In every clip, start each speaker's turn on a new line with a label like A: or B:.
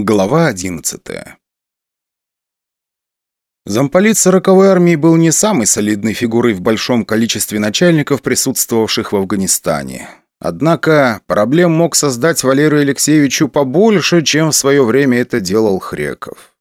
A: Глава 11 Замполит сороковой армии был не самой солидной фигурой в большом количестве начальников, присутствовавших в Афганистане. Однако проблем мог создать Валерию Алексеевичу побольше, чем в свое время это делал Хреков.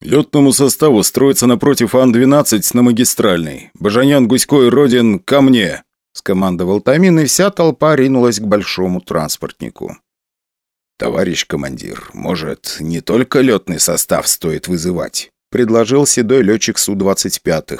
B: «Летному составу строится напротив Ан-12 на магистральной. Бажанян, Гусько и Родин ко мне!» – скомандовал Тамин, и вся толпа ринулась к большому транспортнику.
A: «Товарищ командир, может, не только летный состав стоит вызывать?» – предложил седой летчик Су-25.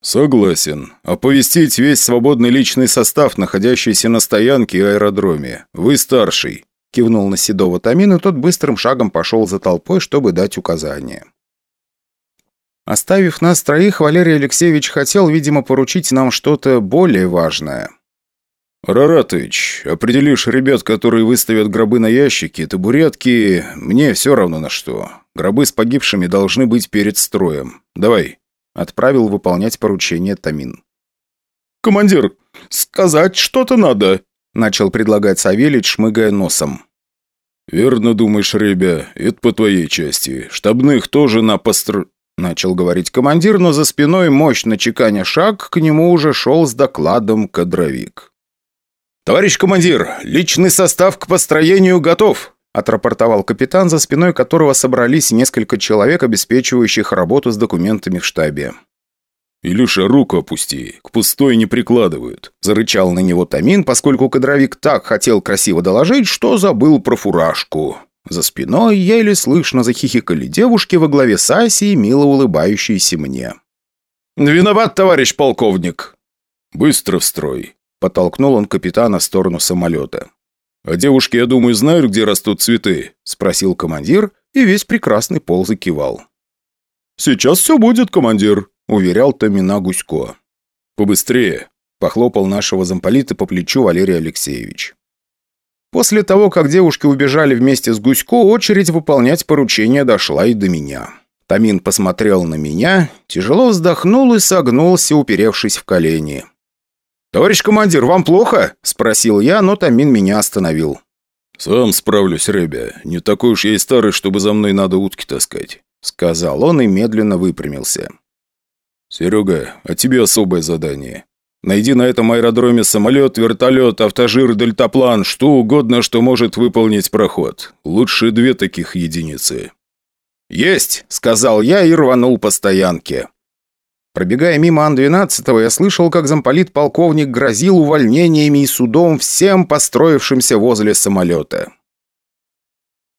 B: «Согласен. Оповестить весь свободный личный состав, находящийся на стоянке и аэродроме. Вы старший», – кивнул на седого Тамин, тот быстрым шагом пошел за толпой, чтобы дать указания. Оставив нас троих, Валерий Алексеевич хотел, видимо, поручить нам что-то более важное – «Раратович, определишь ребят, которые выставят гробы на ящики, табуретки, мне все равно на что. Гробы с погибшими должны быть перед строем. Давай». Отправил выполнять поручение Тамин.
C: «Командир, сказать что-то надо», — начал предлагать Савельич, шмыгая носом.
B: «Верно думаешь, ребя, это по твоей части. Штабных тоже на постр...» Начал говорить командир, но за спиной мощно чеканя шаг, к нему уже шел с докладом кадровик.
C: «Товарищ командир, личный состав к построению готов», отрапортовал капитан, за спиной которого собрались несколько человек, обеспечивающих работу с документами в штабе.
B: «Илюша, руку опусти, к пустой не прикладывают», – зарычал на него Тамин, поскольку кадровик так хотел красиво доложить, что забыл про фуражку. За спиной еле слышно захихикали девушки во главе с Асей, мило улыбающиеся мне.
C: «Виноват, товарищ полковник!»
B: «Быстро в строй. Подтолкнул он капитана в сторону самолета. «А девушки, я думаю, знают, где растут цветы?» – спросил командир, и весь прекрасный пол закивал.
C: «Сейчас все будет, командир», – уверял Томина Гусько.
B: «Побыстрее», – похлопал нашего замполита по плечу Валерий Алексеевич.
A: После того, как девушки убежали вместе с Гусько, очередь выполнять поручение дошла и до меня. Тамин посмотрел на меня, тяжело вздохнул и согнулся, уперевшись в колени.
C: «Товарищ командир, вам плохо?» – спросил я, но Тамин меня остановил.
B: «Сам справлюсь, Рэбя. Не такой уж я и старый, чтобы за мной надо утки таскать», – сказал он и медленно выпрямился. «Серега, а тебе особое задание. Найди на этом аэродроме самолет, вертолет, автожир, дельтаплан, что угодно, что может выполнить проход. Лучше две таких единицы».
A: «Есть!» – сказал я и рванул по стоянке. Пробегая мимо Ан-12, я слышал, как замполит-полковник грозил увольнениями и судом всем построившимся возле самолета.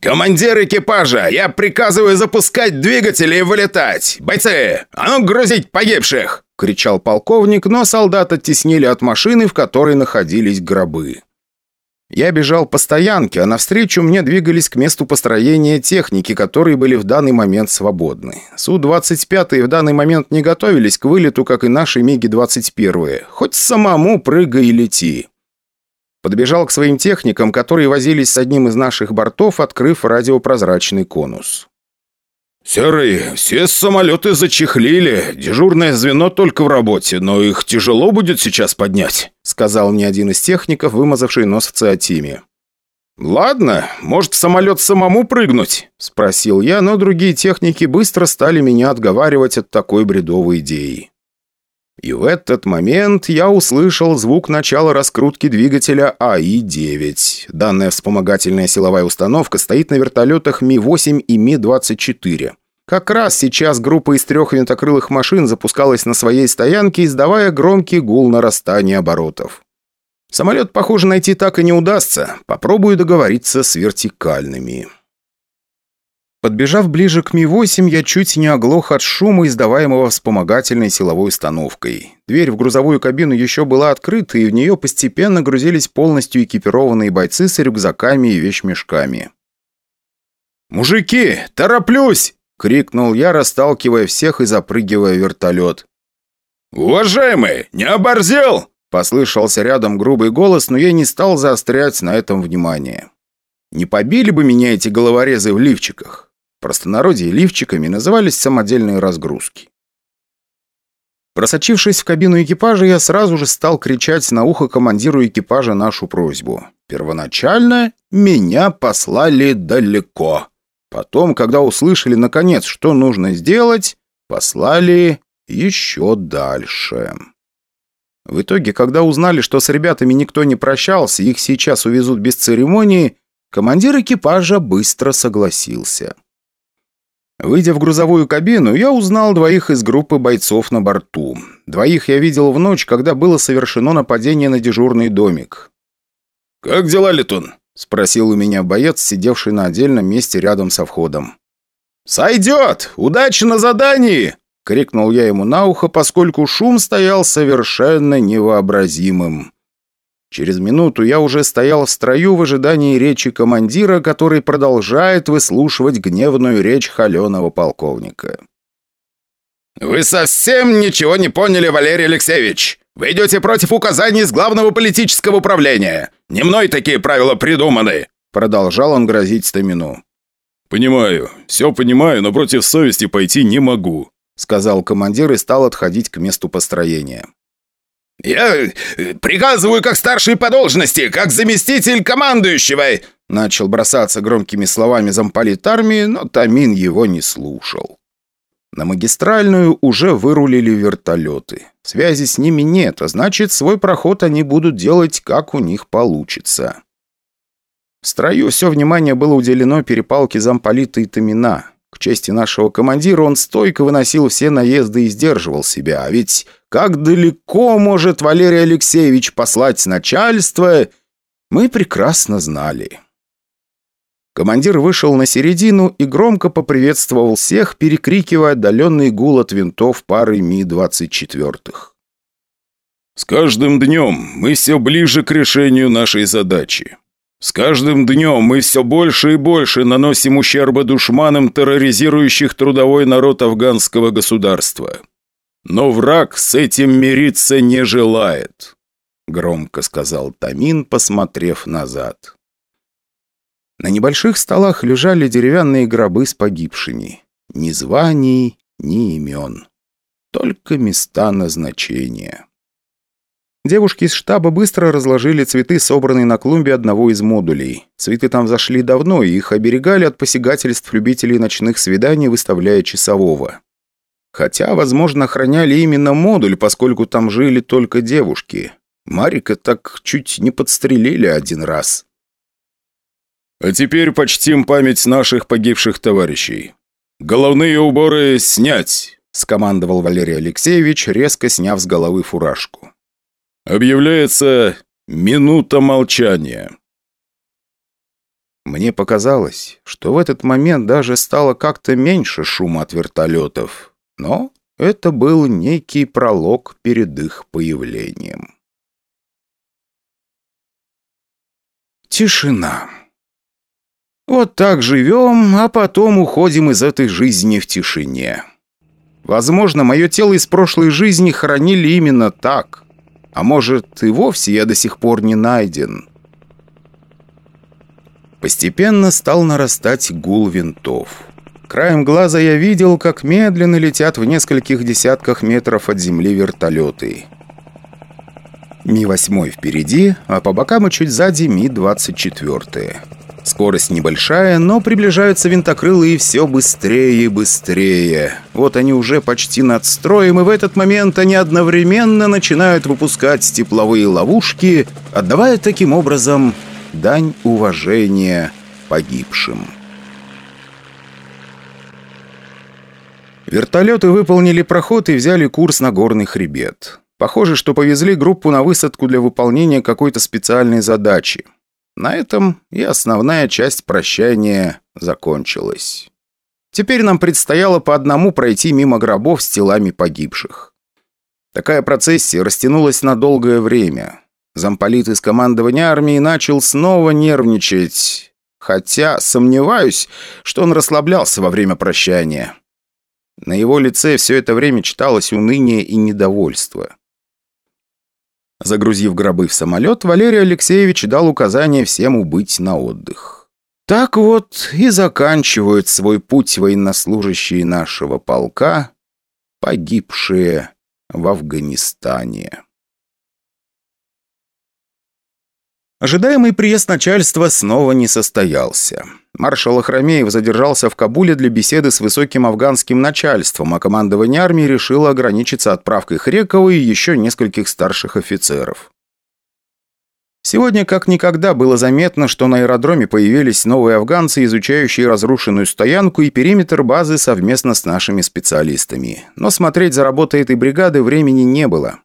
C: «Командир экипажа, я приказываю запускать двигатели и вылетать! Бойцы, а ну грузить погибших!» — кричал полковник, но солдат оттеснили от машины, в которой находились гробы. Я бежал по стоянке, а навстречу мне двигались к месту построения техники, которые были в данный момент свободны. Су-25 в данный момент не готовились к вылету, как и наши МиГи-21. Хоть самому прыгай и лети. Подбежал к своим техникам, которые возились с одним из наших бортов, открыв радиопрозрачный конус. «Серый, все самолеты зачехлили. Дежурное звено только в работе, но их тяжело будет сейчас поднять»,
A: сказал мне один из техников, вымазавший нос в циатиме.
C: «Ладно, может, самолет самому прыгнуть?» – спросил я, но другие техники быстро стали меня отговаривать от такой бредовой идеи. И в этот момент я услышал звук начала раскрутки двигателя АИ-9. Данная вспомогательная силовая установка стоит на вертолетах Ми-8 и Ми-24. Как раз сейчас группа из трех винтокрылых машин запускалась на своей стоянке, издавая громкий гул нарастания оборотов. Самолет, похоже, найти так и не удастся. Попробую договориться с вертикальными. Подбежав ближе к Ми-8, я чуть не оглох от шума, издаваемого вспомогательной силовой установкой. Дверь в грузовую кабину еще была открыта, и в нее постепенно грузились полностью экипированные бойцы с рюкзаками и вещмешками. «Мужики, тороплюсь!» — крикнул я, расталкивая всех и запрыгивая в вертолет. «Уважаемый, не оборзел?» — послышался рядом грубый голос, но я не стал заострять на этом внимание. Не побили бы меня эти головорезы в лифчиках простонародье лифчиками назывались самодельные разгрузки. Просочившись в кабину экипажа, я сразу же стал кричать на ухо командиру экипажа нашу просьбу. Первоначально меня послали далеко.
A: Потом, когда услышали, наконец, что нужно сделать, послали еще дальше. В итоге, когда узнали, что с ребятами никто не прощался, их сейчас увезут без церемонии, командир экипажа быстро согласился. Выйдя в грузовую кабину, я узнал двоих из группы бойцов на борту. Двоих я видел в ночь, когда было совершено нападение на дежурный домик.
C: «Как дела, Летун?»
A: – спросил у меня боец, сидевший на отдельном месте рядом со входом.
C: «Сойдет! Удачи на задании!» – крикнул я ему на ухо, поскольку шум стоял совершенно невообразимым.
A: Через минуту я уже стоял в строю в ожидании речи командира, который продолжает выслушивать гневную речь холеного полковника.
C: «Вы совсем ничего не поняли, Валерий Алексеевич! Вы идете против указаний с главного политического управления! Не мной такие правила придуманы!»
A: Продолжал он грозить Стамину.
B: «Понимаю, все понимаю, но против совести пойти не могу»,
A: сказал командир и стал отходить к месту построения.
C: «Я э, приказываю как старший по должности, как заместитель командующего!»
A: Начал бросаться громкими словами замполит армии, но Тамин его не слушал. На магистральную уже вырулили вертолеты. Связи с ними нет, а значит, свой проход они будут делать, как у них получится. В строю все внимание было уделено перепалке замполита и Тамина. К чести нашего командира он стойко выносил все наезды и сдерживал себя. А ведь как далеко может Валерий Алексеевич послать начальство, мы прекрасно знали. Командир вышел на середину и громко поприветствовал всех, перекрикивая отдаленный гул от винтов пары Ми-24.
B: «С каждым днем мы все ближе к решению нашей задачи. С каждым днем мы все больше и больше наносим ущерба душманам, терроризирующих трудовой народ афганского государства. Но враг с этим мириться не желает», — громко сказал Тамин, посмотрев назад.
A: На небольших столах лежали деревянные гробы с погибшими. Ни званий, ни имен. Только места назначения. Девушки из штаба быстро разложили цветы, собранные на клумбе одного из модулей. Цветы там зашли давно, и их оберегали от посягательств любителей ночных свиданий, выставляя часового. Хотя, возможно, охраняли именно модуль, поскольку там жили только девушки. Марика так чуть не подстрелили один раз.
B: «А теперь почтим память наших погибших товарищей. Головные уборы снять!» – скомандовал Валерий Алексеевич, резко сняв с головы фуражку. Объявляется минута молчания.
A: Мне показалось, что в этот момент даже стало как-то меньше шума от вертолетов. Но это был некий пролог перед их появлением. Тишина. Вот так живем, а потом уходим из этой жизни в тишине. Возможно, мое тело из прошлой жизни хранили именно так – а может, и вовсе я до сих пор не найден. Постепенно стал нарастать гул винтов. Краем глаза я видел, как медленно летят в нескольких десятках метров от земли вертолеты. Ми-8 впереди, а по бокам и чуть сзади Ми-24. Скорость небольшая, но приближаются винтокрылы и все быстрее и быстрее. Вот они уже почти над строем, и в этот момент они одновременно начинают выпускать тепловые ловушки, отдавая таким образом дань уважения погибшим. Вертолеты выполнили проход и взяли курс на горный хребет. Похоже, что повезли группу на высадку для выполнения какой-то специальной задачи. На этом и основная часть прощания закончилась. Теперь нам предстояло по одному пройти мимо гробов с телами погибших. Такая процессия растянулась на долгое время. Замполит из командования армии начал снова нервничать, хотя сомневаюсь, что он расслаблялся во время прощания. На его лице все это время читалось уныние и недовольство. Загрузив гробы в самолет, Валерий Алексеевич дал указание всем убыть на отдых. Так вот и заканчивают свой путь военнослужащие нашего полка, погибшие в Афганистане. Ожидаемый приезд начальства снова не состоялся. Маршал Ахрамеев задержался в Кабуле для беседы с высоким афганским начальством, а командование армии решило ограничиться отправкой Хрекова и еще нескольких старших офицеров. Сегодня как никогда было заметно, что на аэродроме появились новые афганцы, изучающие разрушенную стоянку и периметр базы совместно с нашими специалистами. Но смотреть за работой этой бригады времени не было.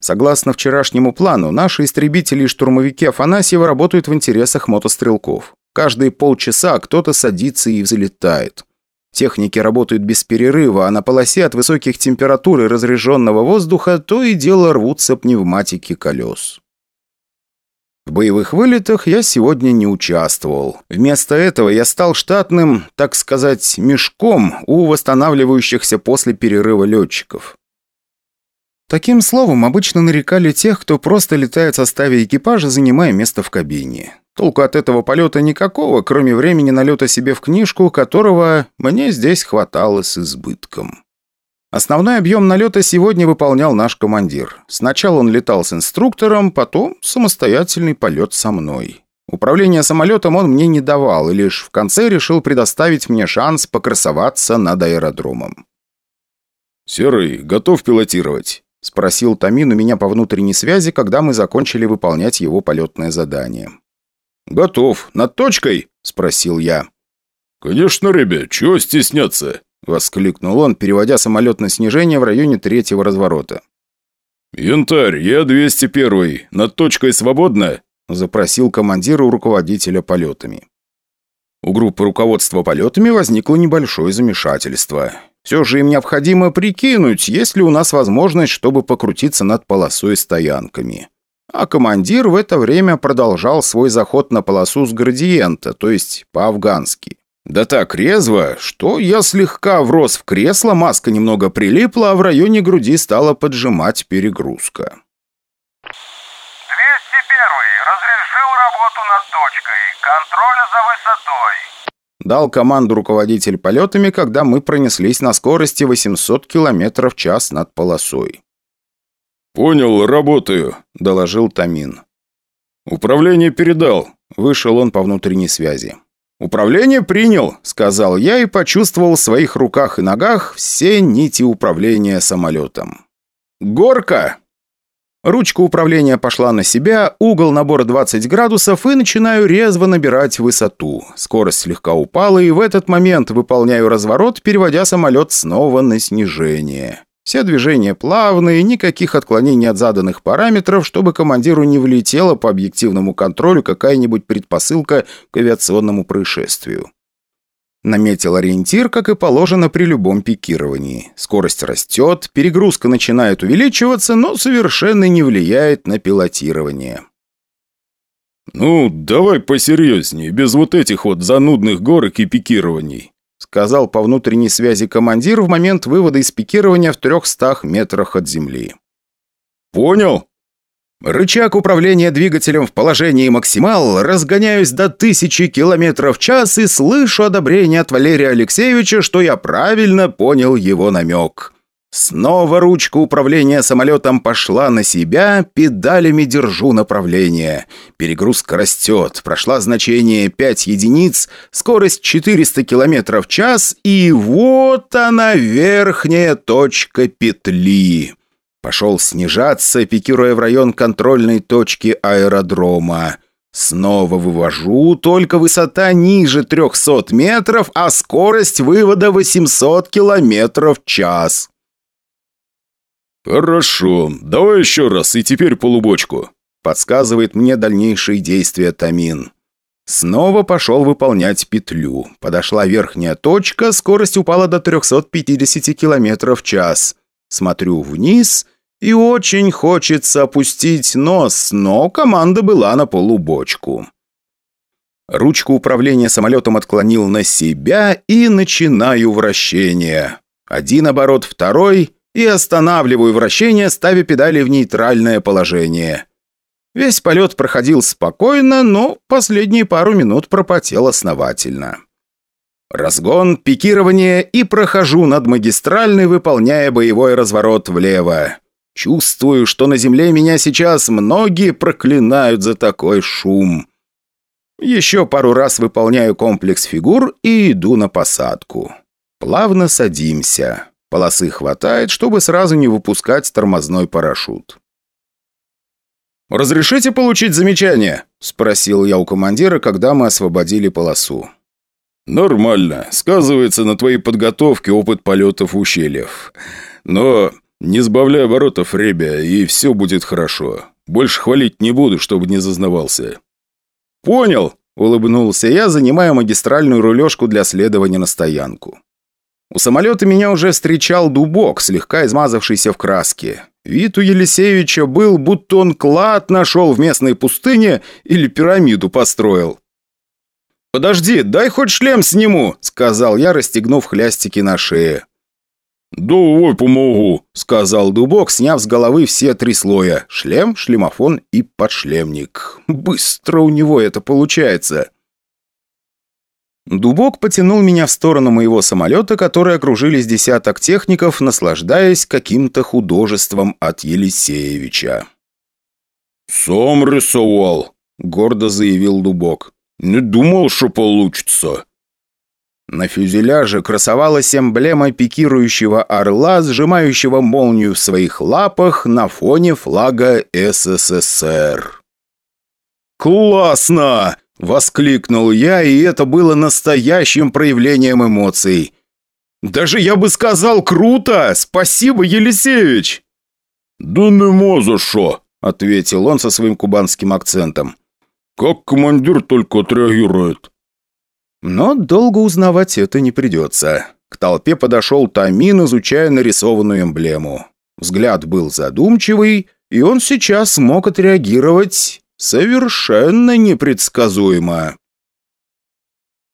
A: Согласно вчерашнему плану, наши истребители и штурмовики Афанасьева работают в интересах мотострелков. Каждые полчаса кто-то садится и взлетает. Техники работают без перерыва, а на полосе от высоких температур и разряженного воздуха то и дело рвутся пневматики колес. В боевых вылетах я сегодня не участвовал. Вместо этого я стал штатным, так сказать, мешком у восстанавливающихся после перерыва летчиков. Таким словом обычно нарекали тех, кто просто летает в составе экипажа, занимая место в кабине. Толку от этого полета никакого, кроме времени налета себе в книжку, которого мне здесь хватало с избытком. Основной объем налета сегодня выполнял наш командир. Сначала он летал с инструктором, потом самостоятельный полет со мной. Управление самолетом он мне не давал, и лишь в конце решил предоставить мне шанс покрасоваться над аэродромом.
B: «Серый, готов пилотировать?»
A: – спросил Тамин у меня по внутренней связи, когда мы закончили выполнять его полетное задание.
B: «Готов. Над точкой?» – спросил я.
C: «Конечно, ребят, чего стесняться?»
A: – воскликнул он, переводя самолет на снижение в районе третьего разворота.
C: «Янтарь, я 201. Над точкой свободно?»
A: – запросил командир у руководителя полетами. У группы руководства полетами возникло небольшое замешательство. Все же им необходимо прикинуть, есть ли у нас возможность, чтобы покрутиться над полосой стоянками. А командир в это время продолжал свой заход на полосу с градиента, то есть по-афгански. Да так резво, что я слегка врос в кресло, маска немного прилипла, а в районе груди стала поджимать перегрузка.
D: 201. Разрешил работу над точкой. Контроль за высотой.
A: Дал команду руководитель полетами, когда мы пронеслись на скорости 800 км в час над полосой.
B: «Понял, работаю», – доложил Тамин.
C: «Управление передал», –
A: вышел он по внутренней связи. «Управление принял», – сказал я и почувствовал в своих руках и ногах все нити управления самолетом. «Горка!» Ручка управления пошла на себя, угол набора 20 градусов и начинаю резво набирать высоту. Скорость слегка упала и в этот момент выполняю разворот, переводя самолет снова на снижение. Все движения плавные, никаких отклонений от заданных параметров, чтобы командиру не влетела по объективному контролю какая-нибудь предпосылка к авиационному происшествию. Наметил ориентир, как и положено при любом пикировании. Скорость растет, перегрузка начинает увеличиваться, но совершенно не влияет на пилотирование.
B: «Ну, давай посерьезнее, без вот этих вот занудных горок и пикирований»,
A: сказал по внутренней связи командир в момент вывода из пикирования в 300 метрах от земли.
C: «Понял?»
A: Рычаг управления двигателем в положении максимал, разгоняюсь до тысячи километров в час и слышу одобрение от Валерия Алексеевича, что я правильно понял его намек. Снова ручка управления самолетом пошла на себя, педалями держу направление. Перегрузка растет, прошла значение 5 единиц, скорость 400 км в час, и вот она, верхняя точка петли. Пошел снижаться, пикируя в район контрольной точки аэродрома. Снова вывожу, только высота ниже 300 метров, а скорость вывода 800 километров в час.
B: «Хорошо, давай еще раз, и теперь полубочку»,
A: подсказывает мне дальнейшие действия Тамин. Снова пошел выполнять петлю. Подошла верхняя точка, скорость упала до 350 км в час. Смотрю вниз и очень хочется опустить нос, но команда была на полубочку. Ручку управления самолетом отклонил на себя и начинаю вращение. Один оборот, второй, и останавливаю вращение, ставя педали в нейтральное положение. Весь полет проходил спокойно, но последние пару минут пропотел основательно. Разгон, пикирование и прохожу над магистральной, выполняя боевой разворот влево. Чувствую, что на земле меня сейчас многие проклинают за такой шум. Еще пару раз выполняю комплекс фигур и иду на посадку. Плавно садимся. Полосы хватает, чтобы сразу не выпускать тормозной парашют. «Разрешите получить замечание?» – спросил я у командира, когда мы освободили полосу.
B: «Нормально. Сказывается на твоей подготовке опыт полетов ущельев. Но не сбавляй оборотов, ребя, и все будет хорошо. Больше хвалить не буду, чтобы не зазнавался».
A: «Понял», – улыбнулся я, занимая магистральную рулежку для следования на стоянку. У самолета меня уже встречал дубок, слегка измазавшийся в краске. Вид у Елисеевича был, будто он клад нашел в местной пустыне или пирамиду построил. «Подожди, дай хоть шлем сниму», — сказал я, расстегнув хлястики на шее.
B: «Давай помогу», —
A: сказал Дубок, сняв с головы все три слоя — шлем, шлемофон и подшлемник. «Быстро у него это получается». Дубок потянул меня в сторону моего самолета, который окружились десяток техников, наслаждаясь каким-то художеством от Елисеевича.
B: «Сам рисовал», — гордо заявил Дубок. «Не думал, что получится».
A: На фюзеляже красовалась эмблема пикирующего орла, сжимающего молнию в своих лапах на фоне флага СССР. «Классно!» – воскликнул я, и это было настоящим проявлением эмоций. «Даже я бы сказал, круто! Спасибо, Елисеевич!»
B: «Да нема за что!»
A: – ответил он со своим кубанским акцентом.
B: «Как командир только отреагирует?»
A: Но долго узнавать это не придется. К толпе подошел Тамин, изучая нарисованную эмблему. Взгляд был задумчивый, и он сейчас мог отреагировать совершенно непредсказуемо.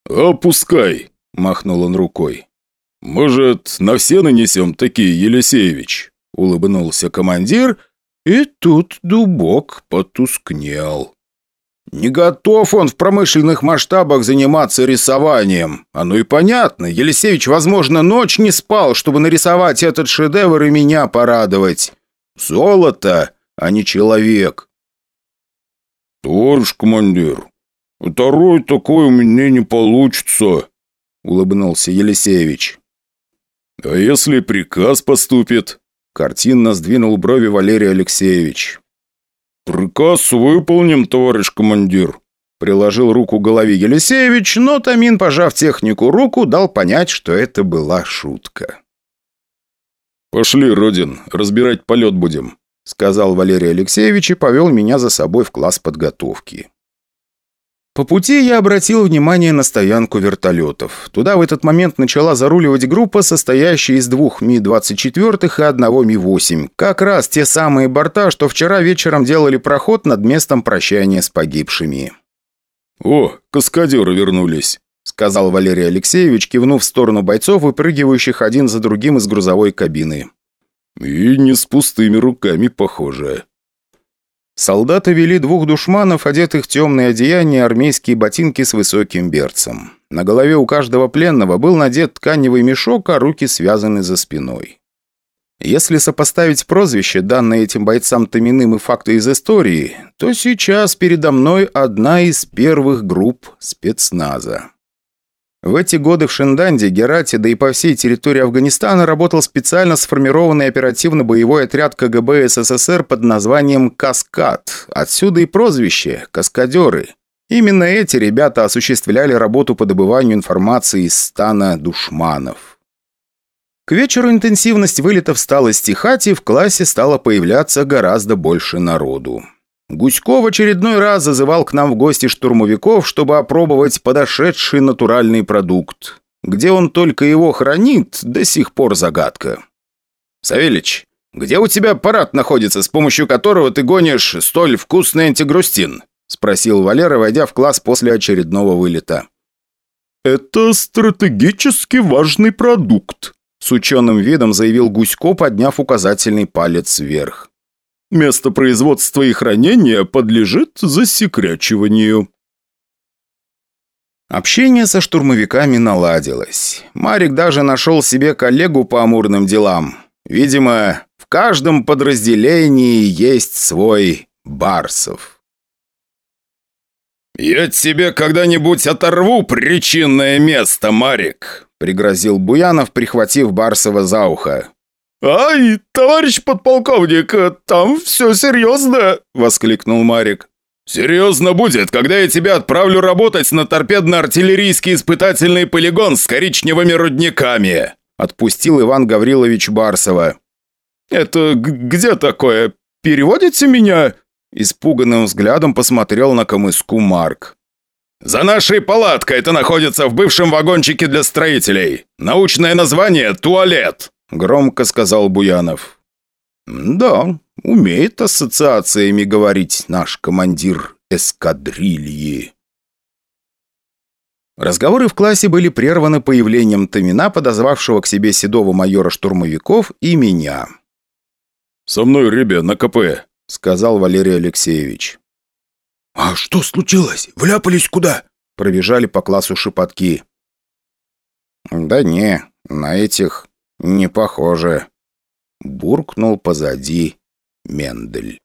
B: «Опускай», — махнул он рукой. «Может, на все нанесем такие, Елисеевич?» — улыбнулся командир, и тут дубок потускнел.
A: Не готов он в промышленных масштабах заниматься рисованием. Оно и понятно. Елисеевич, возможно, ночь не спал, чтобы нарисовать этот шедевр и меня порадовать. Золото, а не человек.
B: «Товарищ командир, второй такой у меня не получится», — улыбнулся Елисеевич. «А если приказ поступит?» — картинно сдвинул брови Валерий Алексеевич. «Приказ выполним, товарищ командир», —
A: приложил руку к голове Елисеевич, но Тамин, пожав технику руку, дал понять, что это была шутка.
B: «Пошли, Родин, разбирать полет будем», — сказал Валерий Алексеевич и повел меня за собой в класс подготовки.
A: По пути я обратил внимание на стоянку вертолетов. Туда в этот момент начала заруливать группа, состоящая из двух Ми-24 и одного Ми-8. Как раз те самые борта, что вчера вечером делали проход над местом прощания с погибшими.
B: «О, каскадеры вернулись», — сказал Валерий Алексеевич, кивнув в сторону бойцов, выпрыгивающих один за другим из грузовой кабины. «И не с пустыми руками, похоже».
A: Солдаты вели двух душманов, одетых в темные одеяния армейские ботинки с высоким берцем. На голове у каждого пленного был надет тканевый мешок, а руки связаны за спиной. Если сопоставить прозвище, данное этим бойцам Томиным и факты из истории, то сейчас передо мной одна из первых групп спецназа. В эти годы в Шинданде, Герате, да и по всей территории Афганистана работал специально сформированный оперативно-боевой отряд КГБ СССР под названием «Каскад». Отсюда и прозвище «Каскадеры». Именно эти ребята осуществляли работу по добыванию информации из стана душманов. К вечеру интенсивность вылетов стала стихать, и в классе стало появляться гораздо больше народу. Гусько в очередной раз зазывал к нам в гости штурмовиков, чтобы опробовать подошедший натуральный продукт. Где он только его хранит, до сих пор загадка. «Савельич, где у тебя аппарат находится, с помощью которого ты гонишь столь вкусный антигрустин?» спросил Валера, войдя в класс после очередного вылета.
B: «Это стратегически важный продукт», с ученым видом заявил Гусько, подняв указательный палец вверх. Место производства и хранения подлежит засекречиванию.
A: Общение со штурмовиками наладилось. Марик даже нашел себе коллегу по амурным делам. Видимо, в каждом подразделении есть свой Барсов.
C: «Я тебе когда-нибудь оторву причинное место, Марик!» — пригрозил Буянов, прихватив Барсова за ухо.
B: «Ай, товарищ подполковник, там все серьезно!» — воскликнул Марик.
C: «Серьезно будет, когда я тебя отправлю работать на торпедно-артиллерийский испытательный полигон с коричневыми рудниками!» — отпустил Иван Гаврилович Барсова.
B: «Это где такое? Переводите меня?»
A: Испуганным взглядом посмотрел на камыску Марк.
C: «За нашей палаткой это находится в бывшем вагончике для строителей. Научное название – туалет», – громко сказал Буянов.
A: «Да, умеет ассоциациями говорить наш командир эскадрильи». Разговоры в классе были прерваны появлением Томина, подозвавшего к себе седого майора штурмовиков и меня.
B: «Со мной, ребя, на КП», —
A: сказал Валерий Алексеевич.
E: «А что случилось? Вляпались куда?»
A: Пробежали по классу шепотки. «Да не, на этих не похоже», — буркнул позади Мендель.